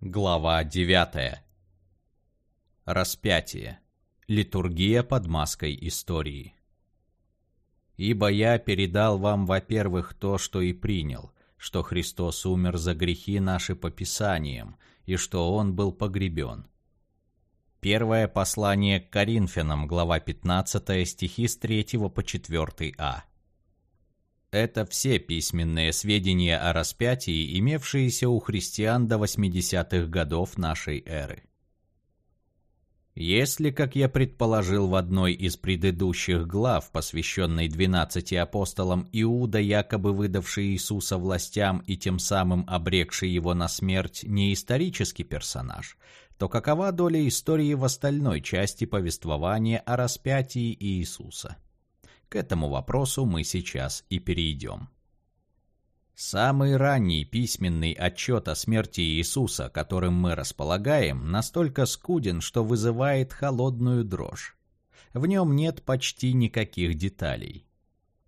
Глава 9. Распятие. Литургия под маской истории. «Ибо я передал вам, во-первых, то, что и принял, что Христос умер за грехи наши по Писаниям, и что Он был погребен». Первое послание к Коринфянам, глава 15, стихи с 3 по 4 а. Это все письменные сведения о распятии, имевшиеся у христиан до 80-х годов нашей эры. Если, как я предположил в одной из предыдущих глав, посвященной 12 апостолам, Иуда, якобы выдавший Иисуса властям и тем самым обрекший его на смерть, не исторический персонаж, то какова доля истории в остальной части повествования о распятии Иисуса? К этому вопросу мы сейчас и перейдем. Самый ранний письменный отчет о смерти Иисуса, которым мы располагаем, настолько скуден, что вызывает холодную дрожь. В нем нет почти никаких деталей.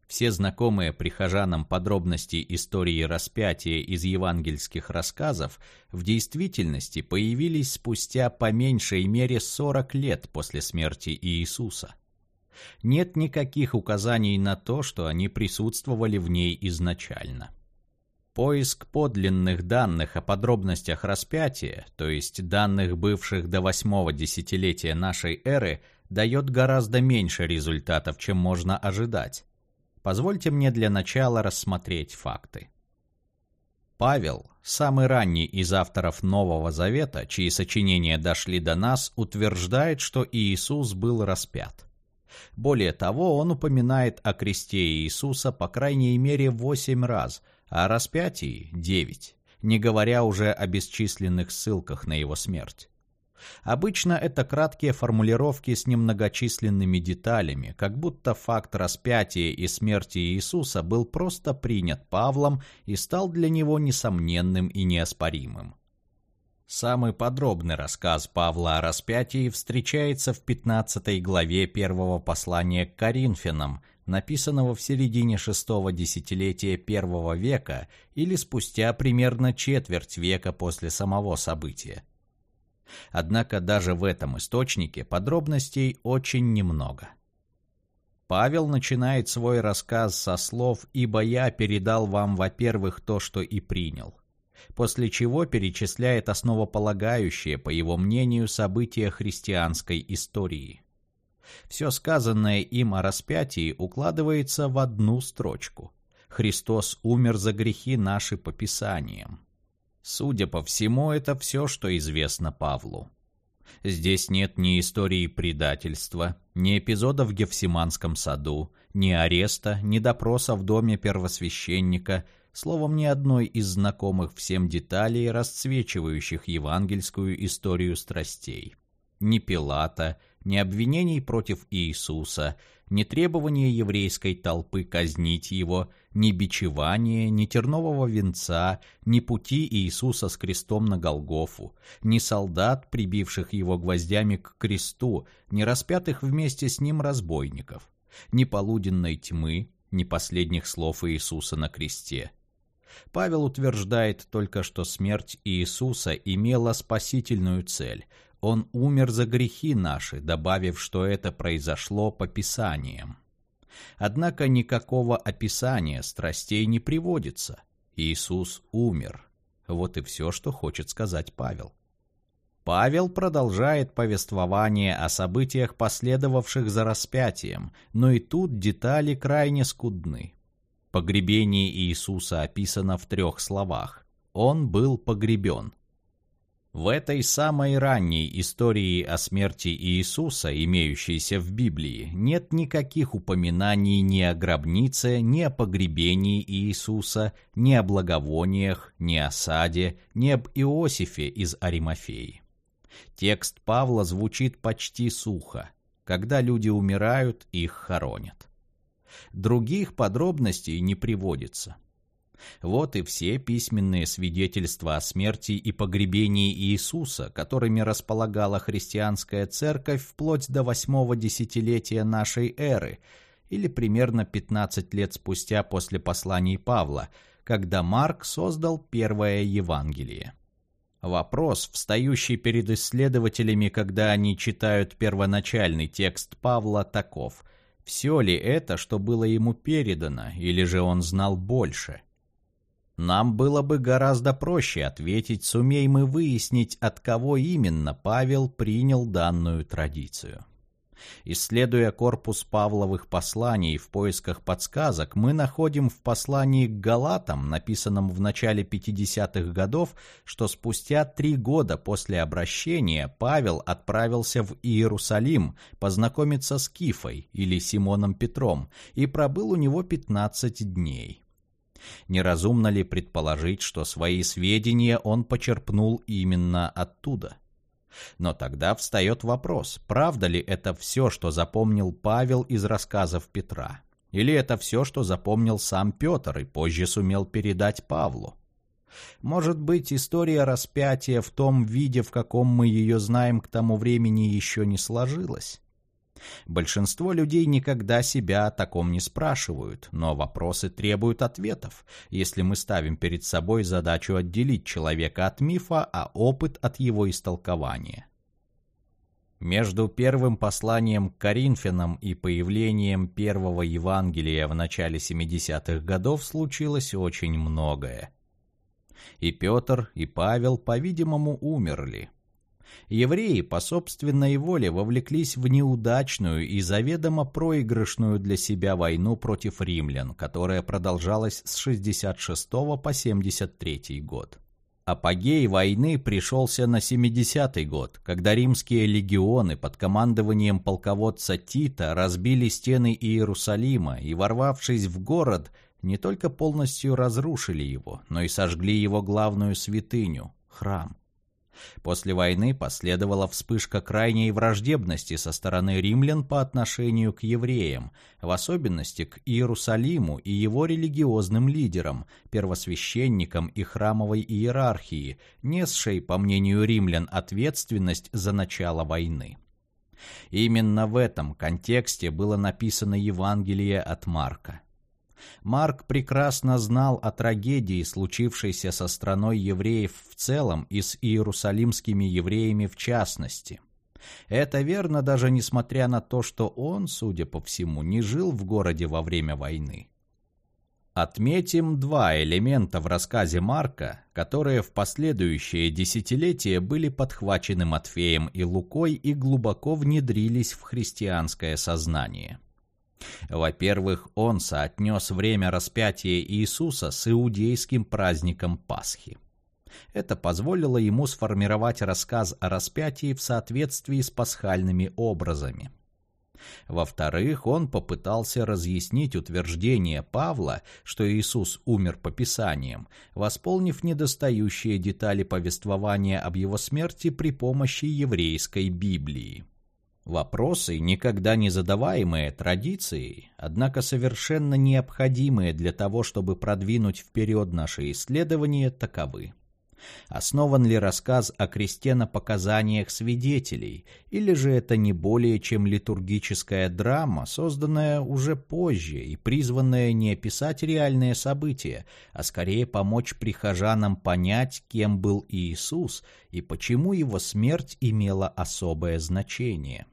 Все знакомые прихожанам подробности истории распятия из евангельских рассказов в действительности появились спустя по меньшей мере 40 лет после смерти Иисуса нет никаких указаний на то, что они присутствовали в ней изначально. Поиск подлинных данных о подробностях распятия, то есть данных бывших до восьмого десятилетия нашей эры, дает гораздо меньше результатов, чем можно ожидать. Позвольте мне для начала рассмотреть факты. Павел, самый ранний из авторов Нового Завета, чьи сочинения дошли до нас, утверждает, что Иисус был распят. Более того, он упоминает о кресте Иисуса по крайней мере восемь раз, а о распятии – девять, не говоря уже о бесчисленных ссылках на его смерть. Обычно это краткие формулировки с немногочисленными деталями, как будто факт распятия и смерти Иисуса был просто принят Павлом и стал для него несомненным и неоспоримым. Самый подробный рассказ Павла о распятии встречается в 15 главе первого послания к Коринфянам, написанного в середине шестого десятилетия первого века или спустя примерно четверть века после самого события. Однако даже в этом источнике подробностей очень немного. Павел начинает свой рассказ со слов «Ибо я передал вам, во-первых, то, что и принял» после чего перечисляет основополагающие, по его мнению, события христианской истории. Все сказанное им о распятии укладывается в одну строчку. Христос умер за грехи наши по Писаниям. Судя по всему, это все, что известно Павлу. Здесь нет ни истории предательства, ни эпизода в Гефсиманском саду, ни ареста, ни допроса в доме первосвященника, словом, ни одной из знакомых всем деталей, расцвечивающих евангельскую историю страстей. Ни Пилата, ни обвинений против Иисуса, ни требования еврейской толпы казнить его, ни бичевания, ни тернового венца, ни пути Иисуса с крестом на Голгофу, ни солдат, прибивших его гвоздями к кресту, ни распятых вместе с ним разбойников, ни полуденной тьмы, ни последних слов Иисуса на кресте. Павел утверждает только, что смерть Иисуса имела спасительную цель. Он умер за грехи наши, добавив, что это произошло по Писаниям. Однако никакого описания страстей не приводится. Иисус умер. Вот и все, что хочет сказать Павел. Павел продолжает повествование о событиях, последовавших за распятием, но и тут детали крайне скудны. Погребение Иисуса описано в трех словах. Он был погребен. В этой самой ранней истории о смерти Иисуса, имеющейся в Библии, нет никаких упоминаний ни о гробнице, ни о погребении Иисуса, ни о благовониях, ни о саде, ни об Иосифе из Аримафеи. Текст Павла звучит почти сухо. Когда люди умирают, их хоронят. Других подробностей не приводится. Вот и все письменные свидетельства о смерти и погребении Иисуса, которыми располагала христианская церковь вплоть до восьмого десятилетия нашей эры, или примерно 15 лет спустя после посланий Павла, когда Марк создал первое Евангелие. Вопрос, встающий перед исследователями, когда они читают первоначальный текст Павла, таков. Все ли это, что было ему передано, или же он знал больше? Нам было бы гораздо проще ответить, сумей мы выяснить, от кого именно Павел принял данную традицию. Исследуя корпус Павловых посланий в поисках подсказок, мы находим в послании к Галатам, написанном в начале 50-х годов, что спустя три года после обращения Павел отправился в Иерусалим познакомиться с Кифой или Симоном Петром и пробыл у него 15 дней. Неразумно ли предположить, что свои сведения он почерпнул именно оттуда? Но тогда встает вопрос, правда ли это все, что запомнил Павел из рассказов Петра? Или это все, что запомнил сам Петр и позже сумел передать Павлу? Может быть, история распятия в том виде, в каком мы ее знаем к тому времени, еще не сложилась? Большинство людей никогда себя о таком не спрашивают, но вопросы требуют ответов, если мы ставим перед собой задачу отделить человека от мифа, а опыт от его истолкования. Между первым посланием к Коринфянам и появлением первого Евангелия в начале 70-х годов случилось очень многое. И Петр, и Павел, по-видимому, умерли – Евреи по собственной воле вовлеклись в неудачную и заведомо проигрышную для себя войну против римлян, которая продолжалась с 66 по 73 год. Апогей войны пришелся на 70-й год, когда римские легионы под командованием полководца Тита разбили стены Иерусалима и, ворвавшись в город, не только полностью разрушили его, но и сожгли его главную святыню – храм. После войны последовала вспышка крайней враждебности со стороны римлян по отношению к евреям, в особенности к Иерусалиму и его религиозным лидерам, первосвященникам и храмовой иерархии, несшей, по мнению римлян, ответственность за начало войны. Именно в этом контексте было написано Евангелие от Марка. Марк прекрасно знал о трагедии, случившейся со страной евреев в целом и с иерусалимскими евреями в частности. Это верно даже несмотря на то, что он, судя по всему, не жил в городе во время войны. Отметим два элемента в рассказе Марка, которые в последующие десятилетия были подхвачены Матфеем и Лукой и глубоко внедрились в христианское сознание. Во-первых, он соотнес время распятия Иисуса с иудейским праздником Пасхи. Это позволило ему сформировать рассказ о распятии в соответствии с пасхальными образами. Во-вторых, он попытался разъяснить утверждение Павла, что Иисус умер по Писаниям, восполнив недостающие детали повествования об его смерти при помощи еврейской Библии. Вопросы, никогда не задаваемые традицией, однако совершенно необходимые для того, чтобы продвинуть вперед наши исследования, таковы. Основан ли рассказ о кресте на показаниях свидетелей, или же это не более чем литургическая драма, созданная уже позже и призванная не описать реальные события, а скорее помочь прихожанам понять, кем был Иисус и почему его смерть имела особое значение?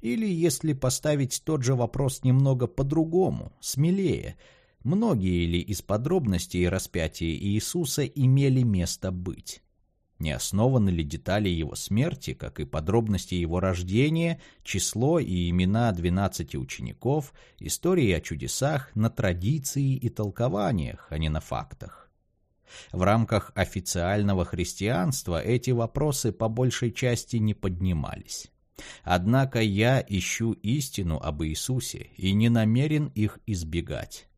Или, если поставить тот же вопрос немного по-другому, смелее, многие ли из подробностей распятия Иисуса имели место быть? Не основаны ли детали его смерти, как и подробности его рождения, число и имена двенадцати учеников, истории о чудесах на традиции и толкованиях, а не на фактах? В рамках официального христианства эти вопросы по большей части не поднимались. Однако я ищу истину об Иисусе и не намерен их избегать.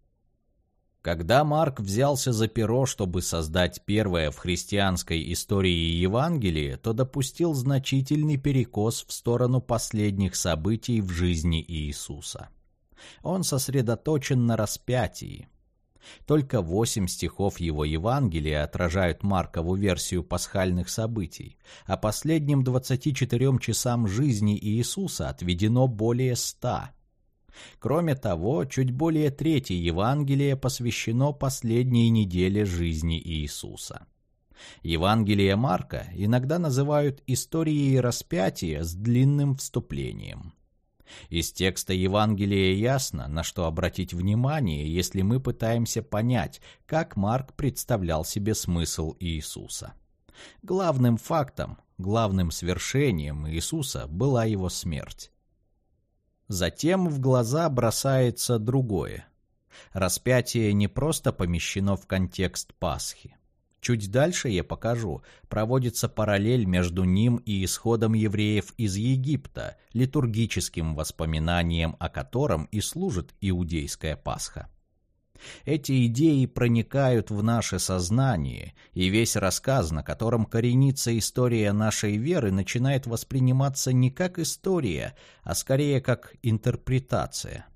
Когда Марк взялся за перо, чтобы создать первое в христианской истории Евангелие, то допустил значительный перекос в сторону последних событий в жизни Иисуса. Он сосредоточен на распятии, только восемь стихов его Евангелия отражают Маркову версию пасхальных событий, а последним 24 часам жизни Иисуса отведено более ста. Кроме того, чуть более трети Евангелия посвящено последней неделе жизни Иисуса. Евангелие Марка иногда называют историей распятия с длинным вступлением. Из текста Евангелия ясно, на что обратить внимание, если мы пытаемся понять, как Марк представлял себе смысл Иисуса. Главным фактом, главным свершением Иисуса была его смерть. Затем в глаза бросается другое. Распятие не просто помещено в контекст Пасхи. Чуть дальше я покажу, проводится параллель между ним и исходом евреев из Египта, литургическим воспоминанием о котором и служит иудейская Пасха. Эти идеи проникают в наше сознание, и весь рассказ, на котором коренится история нашей веры, начинает восприниматься не как история, а скорее как интерпретация.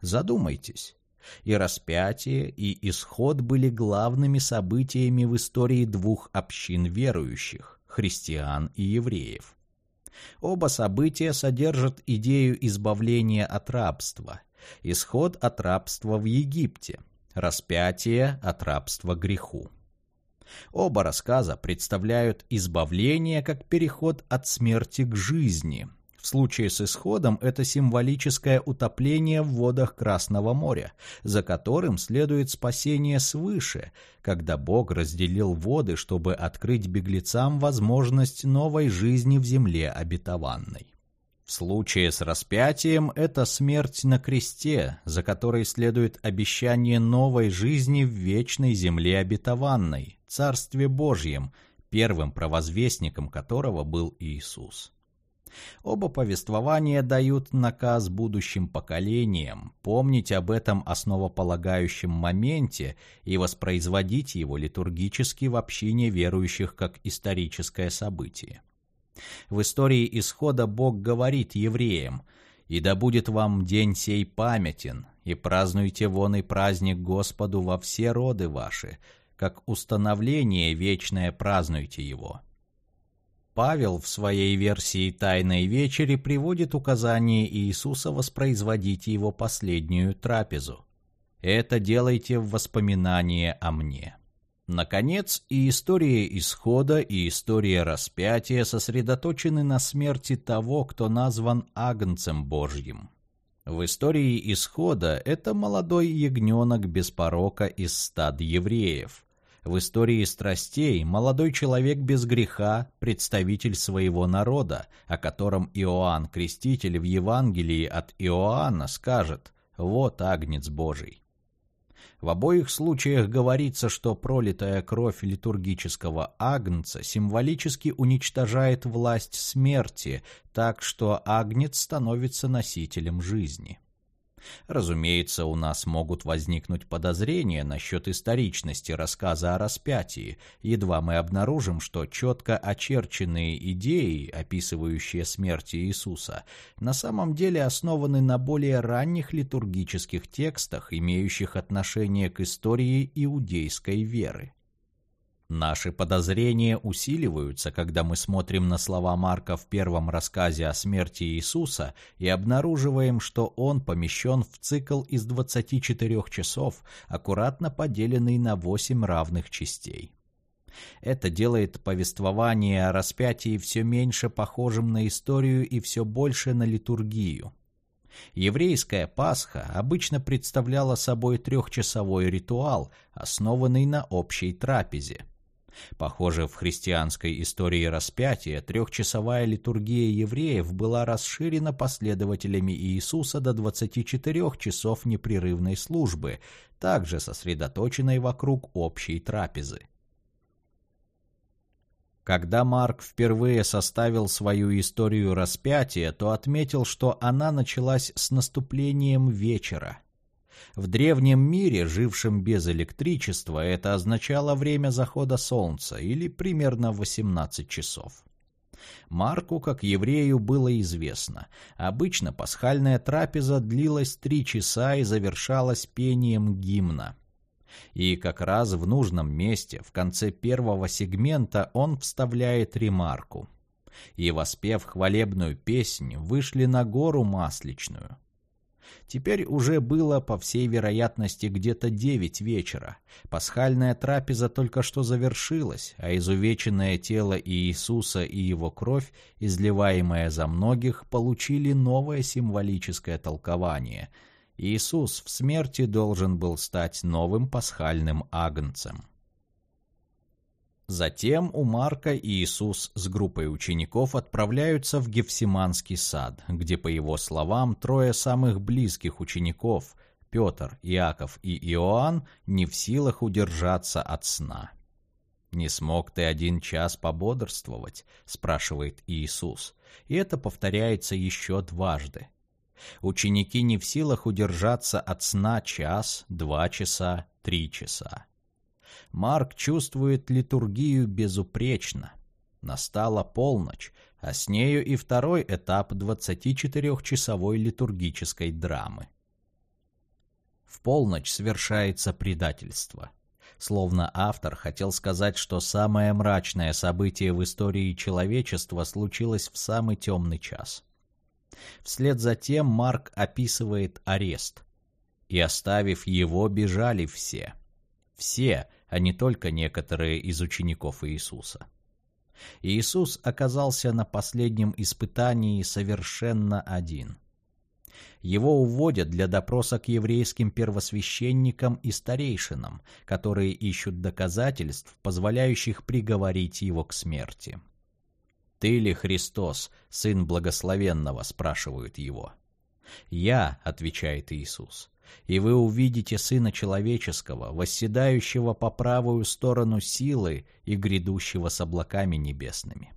Задумайтесь, и распятие, и исход были главными событиями в истории двух общин верующих – христиан и евреев. Оба события содержат идею избавления от рабства, исход от рабства в Египте, распятие от рабства греху. Оба рассказа представляют избавление как переход от смерти к жизни, в случае с исходом это символическое утопление в водах Красного моря, за которым следует спасение свыше, когда Бог разделил воды, чтобы открыть беглецам возможность новой жизни в земле обетованной. В случае с распятием это смерть на кресте, за которой следует обещание новой жизни в вечной земле обетованной, Царстве Божьем, первым провозвестником которого был Иисус. Оба повествования дают наказ будущим поколениям помнить об этом основополагающем моменте и воспроизводить его литургически в общине верующих как историческое событие. В истории исхода Бог говорит евреям «И да будет вам день сей памятен, и празднуйте вон и праздник Господу во все роды ваши, как установление вечное празднуйте его». Павел в своей версии «Тайной вечери» приводит указание Иисуса воспроизводить его последнюю трапезу. «Это делайте в воспоминание о мне». Наконец, и история исхода, и история распятия сосредоточены на смерти того, кто назван Агнцем Божьим. В истории исхода это молодой ягненок без порока из стад евреев, в истории страстей молодой человек без греха – представитель своего народа, о котором Иоанн Креститель в Евангелии от Иоанна скажет «Вот Агнец Божий». В обоих случаях говорится, что пролитая кровь литургического агнца символически уничтожает власть смерти, так что агнец становится носителем жизни. Разумеется, у нас могут возникнуть подозрения насчет историчности рассказа о распятии, едва мы обнаружим, что четко очерченные идеи, описывающие смерть Иисуса, на самом деле основаны на более ранних литургических текстах, имеющих отношение к истории иудейской веры. Наши подозрения усиливаются, когда мы смотрим на слова Марка в первом рассказе о смерти Иисуса и обнаруживаем, что он помещен в цикл из 24 часов, аккуратно поделенный на 8 равных частей. Это делает повествование о распятии все меньше похожим на историю и все больше на литургию. Еврейская Пасха обычно представляла собой трехчасовой ритуал, основанный на общей трапезе. Похоже, в христианской истории распятия трехчасовая литургия евреев была расширена последователями Иисуса до 24 часов непрерывной службы, также сосредоточенной вокруг общей трапезы. Когда Марк впервые составил свою историю распятия, то отметил, что она началась с наступлением вечера. В древнем мире, жившем без электричества, это означало время захода солнца или примерно 18 часов. Марку, как еврею, было известно. Обычно пасхальная трапеза длилась три часа и завершалась пением гимна. И как раз в нужном месте, в конце первого сегмента, он вставляет ремарку. И, воспев хвалебную песнь, вышли на гору Масличную. Теперь уже было, по всей вероятности, где-то девять вечера. Пасхальная трапеза только что завершилась, а изувеченное тело Иисуса и его кровь, изливаемая за многих, получили новое символическое толкование. Иисус в смерти должен был стать новым пасхальным агнцем. Затем у Марка Иисус с группой учеников отправляются в Гефсиманский сад, где, по его словам, трое самых близких учеников – Петр, Иаков и Иоанн – не в силах удержаться от сна. «Не смог ты один час пободрствовать?» – спрашивает Иисус. И это повторяется еще дважды. Ученики не в силах удержаться от сна час, два часа, три часа. Марк чувствует литургию безупречно. Настала полночь, а с нею и второй этап 24-часовой литургической драмы. В полночь совершается предательство. Словно автор хотел сказать, что самое мрачное событие в истории человечества случилось в самый темный час. Вслед за тем Марк описывает арест. «И оставив его, бежали все». Все, а не только некоторые из учеников Иисуса. Иисус оказался на последнем испытании совершенно один. Его уводят для допроса к еврейским первосвященникам и старейшинам, которые ищут доказательств, позволяющих приговорить его к смерти. «Ты ли Христос, Сын Благословенного?» – спрашивают его. «Я», – отвечает Иисус, и вы увидите Сына Человеческого, восседающего по правую сторону силы и грядущего с облаками небесными.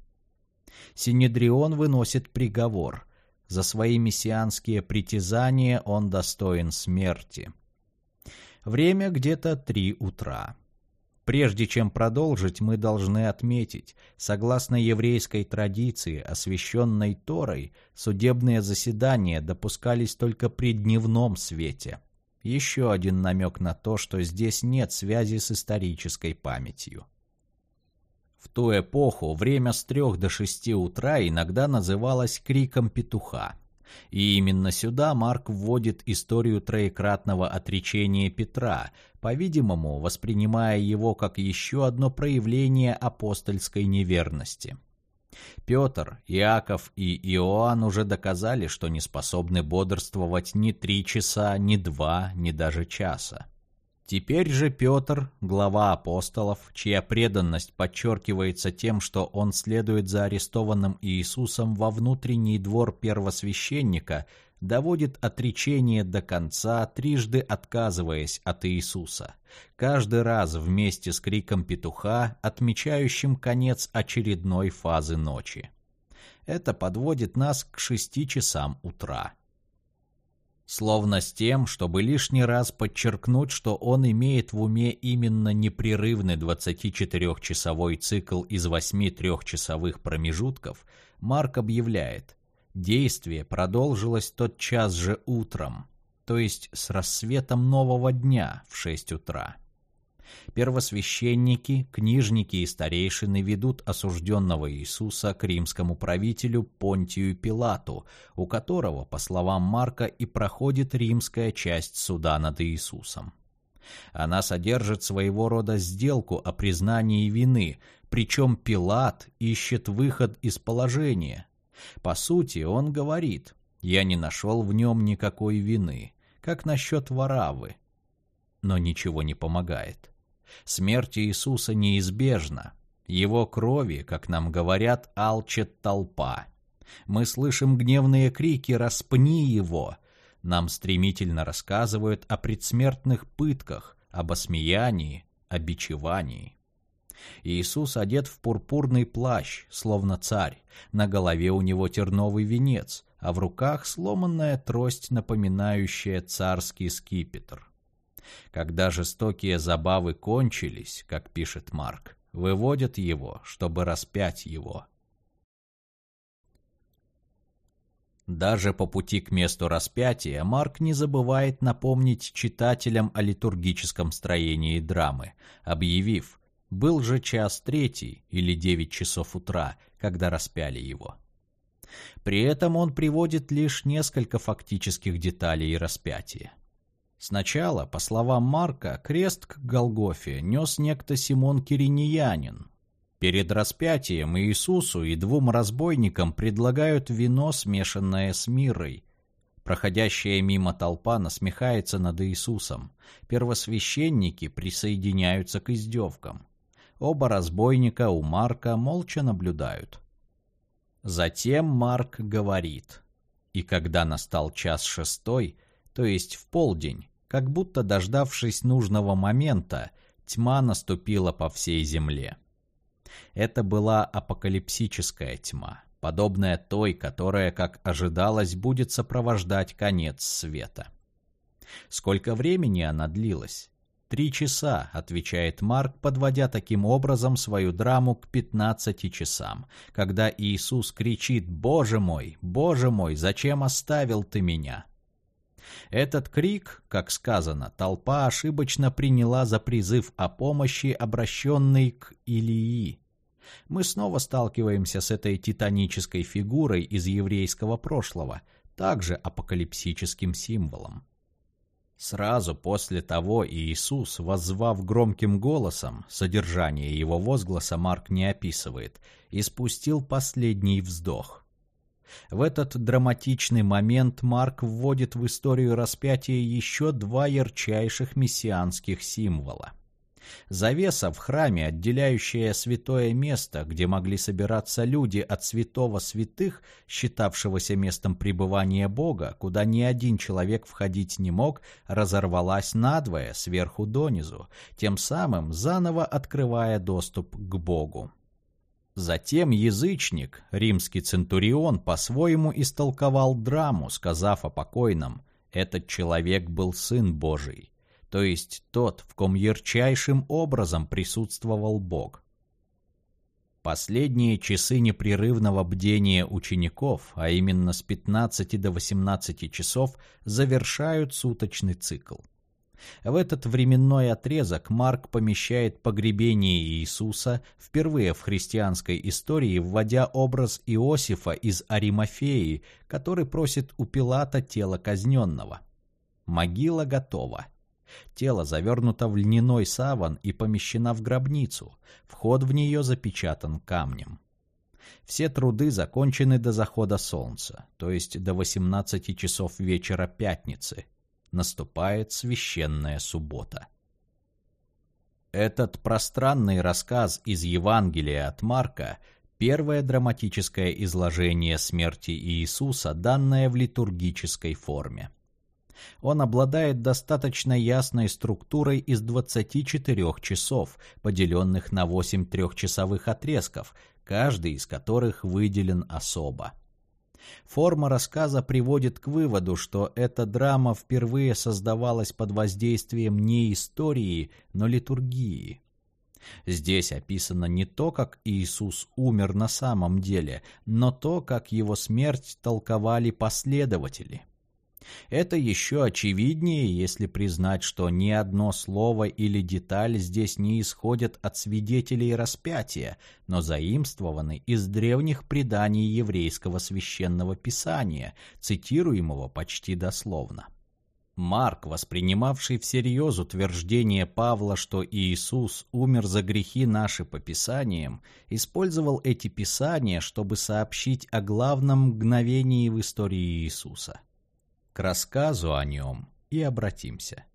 Синедрион выносит приговор. За свои мессианские притязания он достоин смерти. Время где-то три утра. Прежде чем продолжить, мы должны отметить, согласно еврейской традиции, освященной Торой, судебные заседания допускались только при дневном свете. Еще один намек на то, что здесь нет связи с исторической памятью. В ту эпоху время с трех до шести утра иногда называлось криком петуха. И именно сюда Марк вводит историю троекратного отречения Петра, по-видимому, воспринимая его как еще одно проявление апостольской неверности. Петр, Иаков и Иоанн уже доказали, что не способны бодрствовать ни три часа, ни два, ни даже часа. Теперь же Петр, глава апостолов, чья преданность подчеркивается тем, что он следует за арестованным Иисусом во внутренний двор первосвященника, доводит отречение до конца, трижды отказываясь от Иисуса, каждый раз вместе с криком петуха, отмечающим конец очередной фазы ночи. Это подводит нас к шести часам утра словно с тем, чтобы лишний раз подчеркнуть, что он имеет в уме именно непрерывный 24-часовой цикл из 8 трехчасовых промежутков, Марк объявляет, действие продолжилось тот час же утром, то есть с рассветом нового дня в 6 утра. Первосвященники, книжники и старейшины ведут осужденного Иисуса к римскому правителю Понтию Пилату, у которого, по словам Марка, и проходит римская часть суда над Иисусом. Она содержит своего рода сделку о признании вины, причем Пилат ищет выход из положения. По сути, он говорит, «Я не нашел в нем никакой вины, как насчет Варавы». Но ничего не помогает. Смерть Иисуса неизбежна. Его крови, как нам говорят, алчит толпа. Мы слышим гневные крики «Распни его!». Нам стремительно рассказывают о предсмертных пытках, об осмеянии, о бичевании. Иисус одет в пурпурный плащ, словно царь, на голове у него терновый венец, а в руках сломанная трость, напоминающая царский скипетр. Когда жестокие забавы кончились, как пишет Марк, выводят его, чтобы распять его. Даже по пути к месту распятия Марк не забывает напомнить читателям о литургическом строении драмы, объявив «Был же час третий или девять часов утра, когда распяли его». При этом он приводит лишь несколько фактических деталей распятия. Сначала, по словам Марка, крест к Голгофе нес некто Симон Кириньянин. Перед распятием Иисусу и двум разбойникам предлагают вино, смешанное с мирой. Проходящая мимо толпа насмехается над Иисусом. Первосвященники присоединяются к издевкам. Оба разбойника у Марка молча наблюдают. Затем Марк говорит. И когда настал час шестой, то есть в полдень, как будто дождавшись нужного момента, тьма наступила по всей земле. Это была апокалипсическая тьма, подобная той, которая, как ожидалось, будет сопровождать конец света. Сколько времени она длилась? «Три часа», — отвечает Марк, подводя таким образом свою драму к пятнадцати часам, когда Иисус кричит «Боже мой, Боже мой, зачем оставил ты меня?» Этот крик, как сказано, толпа ошибочно приняла за призыв о помощи, обращенный к Илии. Мы снова сталкиваемся с этой титанической фигурой из еврейского прошлого, также апокалипсическим символом. Сразу после того Иисус, воззвав громким голосом, содержание его возгласа Марк не описывает, и спустил последний вздох. В этот драматичный момент Марк вводит в историю распятия еще два ярчайших мессианских символа. Завеса в храме, отделяющая святое место, где могли собираться люди от святого святых, считавшегося местом пребывания Бога, куда ни один человек входить не мог, разорвалась надвое, сверху донизу, тем самым заново открывая доступ к Богу. Затем язычник, римский центурион, по-своему истолковал драму, сказав о покойном «Этот человек был Сын Божий», то есть тот, в ком ярчайшим образом присутствовал Бог. Последние часы непрерывного бдения учеников, а именно с 15 до 18 часов, завершают суточный цикл. В этот временной отрезок Марк помещает погребение Иисуса впервые в христианской истории, вводя образ Иосифа из Аримафеи, который просит у Пилата тело казненного. Могила готова. Тело завернуто в льняной саван и помещено в гробницу. Вход в нее запечатан камнем. Все труды закончены до захода солнца, то есть до 18 часов вечера пятницы – наступает священная суббота. Этот пространный рассказ из Евангелия от Марка – первое драматическое изложение смерти Иисуса, данное в литургической форме. Он обладает достаточно ясной структурой из 24 часов, поделенных на 8 трехчасовых отрезков, каждый из которых выделен особо. Форма рассказа приводит к выводу, что эта драма впервые создавалась под воздействием не истории, но литургии. Здесь описано не то, как Иисус умер на самом деле, но то, как его смерть толковали последователи. Это еще очевиднее, если признать, что ни одно слово или деталь здесь не исходят от свидетелей распятия, но заимствованы из древних преданий еврейского священного писания, цитируемого почти дословно. Марк, воспринимавший всерьез утверждение Павла, что Иисус умер за грехи наши по Писаниям, использовал эти Писания, чтобы сообщить о главном мгновении в истории Иисуса – к рассказу о нем и обратимся.